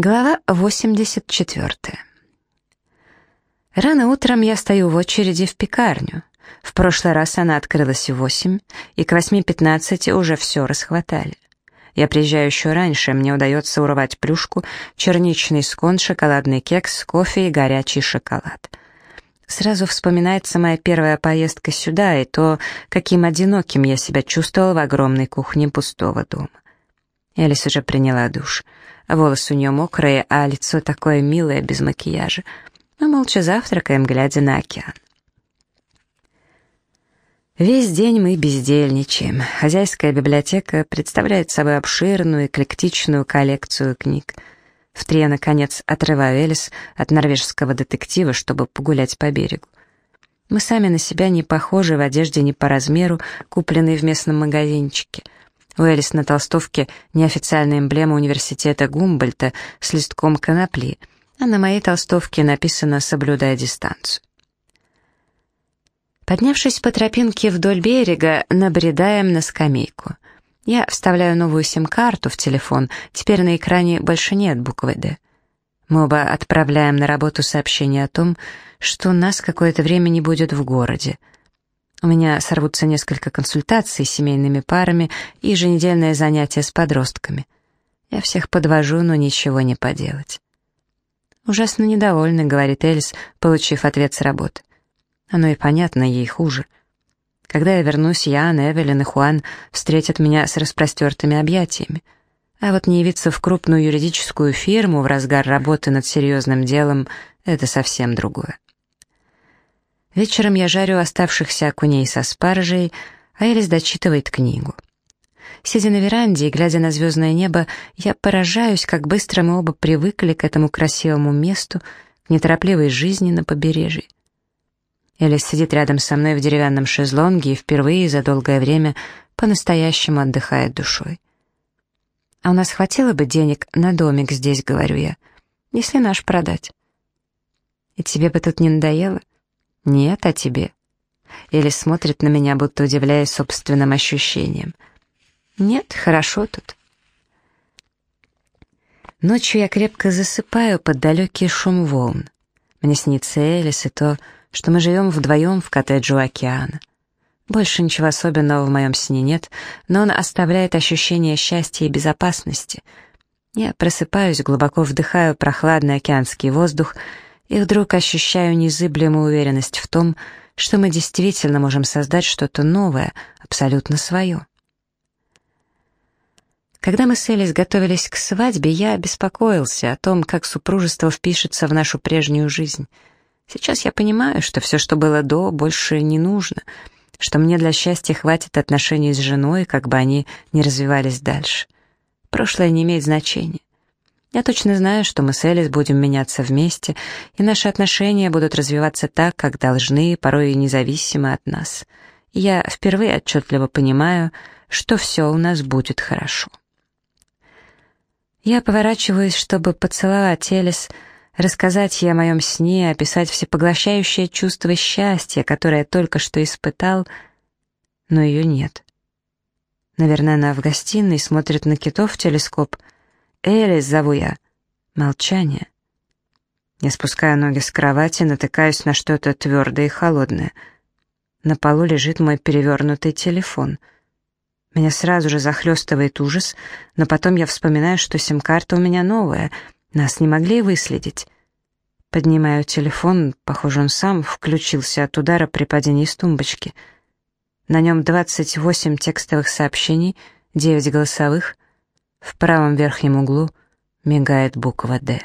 Глава 84. Рано утром я стою в очереди в пекарню. В прошлый раз она открылась в 8, и к 8.15 уже все расхватали. Я приезжаю еще раньше, мне удается урвать плюшку, черничный скон, шоколадный кекс, кофе и горячий шоколад. Сразу вспоминается моя первая поездка сюда и то, каким одиноким я себя чувствовал в огромной кухне пустого дома. Элис уже приняла душ — волосы у нее мокрые, а лицо такое милое, без макияжа. Мы молча завтракаем, глядя на океан. Весь день мы бездельничаем. Хозяйская библиотека представляет собой обширную, эклектичную коллекцию книг. В три я, наконец, отрываю Элис от норвежского детектива, чтобы погулять по берегу. Мы сами на себя не похожи в одежде не по размеру, купленной в местном магазинчике — у Элис на толстовке неофициальная эмблема университета Гумбольта с листком конопли, а на моей толстовке написано «Соблюдая дистанцию». Поднявшись по тропинке вдоль берега, набредаем на скамейку. Я вставляю новую сим-карту в телефон, теперь на экране больше нет буквы «Д». Мы оба отправляем на работу сообщение о том, что нас какое-то время не будет в городе — у меня сорвутся несколько консультаций с семейными парами и еженедельное занятие с подростками. Я всех подвожу, но ничего не поделать. «Ужасно недовольна», — говорит Элис, получив ответ с работы. Оно и понятно, ей хуже. Когда я вернусь, Ян, Эвелин и Хуан встретят меня с распростертыми объятиями. А вот не явиться в крупную юридическую фирму в разгар работы над серьезным делом — это совсем другое. Вечером я жарю оставшихся окуней со спаржей, а Элис дочитывает книгу. Сидя на веранде и глядя на звездное небо, я поражаюсь, как быстро мы оба привыкли к этому красивому месту, к неторопливой жизни на побережье. Элис сидит рядом со мной в деревянном шезлонге и впервые за долгое время по-настоящему отдыхает душой. «А у нас хватило бы денег на домик здесь», — говорю я, — «если наш продать». «И тебе бы тут не надоело?» «Нет, а тебе?» Или смотрит на меня, будто удивляясь собственным ощущениям. «Нет, хорошо тут». Ночью я крепко засыпаю под далекий шум волн. Мне снится Элис и то, что мы живем вдвоем в коттедже у океана. Больше ничего особенного в моем сне нет, но он оставляет ощущение счастья и безопасности. Я просыпаюсь, глубоко вдыхаю прохладный океанский воздух — и вдруг ощущаю незыблемую уверенность в том, что мы действительно можем создать что-то новое, абсолютно свое. Когда мы с Элис готовились к свадьбе, я беспокоился о том, как супружество впишется в нашу прежнюю жизнь. Сейчас я понимаю, что все, что было до, больше не нужно, что мне для счастья хватит отношений с женой, как бы они ни развивались дальше. Прошлое не имеет значения. Я точно знаю, что мы с Элис будем меняться вместе, и наши отношения будут развиваться так, как должны, порой и независимо от нас. я впервые отчетливо понимаю, что все у нас будет хорошо. Я поворачиваюсь, чтобы поцеловать Элис, рассказать ей о моем сне, описать всепоглощающее чувство счастья, которое я только что испытал, но ее нет. Наверное, она в гостиной смотрит на китов в телескоп — «Элис!» — зову я. Молчание. Я спускаю ноги с кровати, натыкаюсь на что-то твердое и холодное. На полу лежит мой перевернутый телефон. Меня сразу же захлестывает ужас, но потом я вспоминаю, что сим-карта у меня новая, нас не могли выследить. Поднимаю телефон, похоже, он сам включился от удара при падении с тумбочки. На нем 28 текстовых сообщений, 9 голосовых — в правом верхнем углу мигает буква «Д».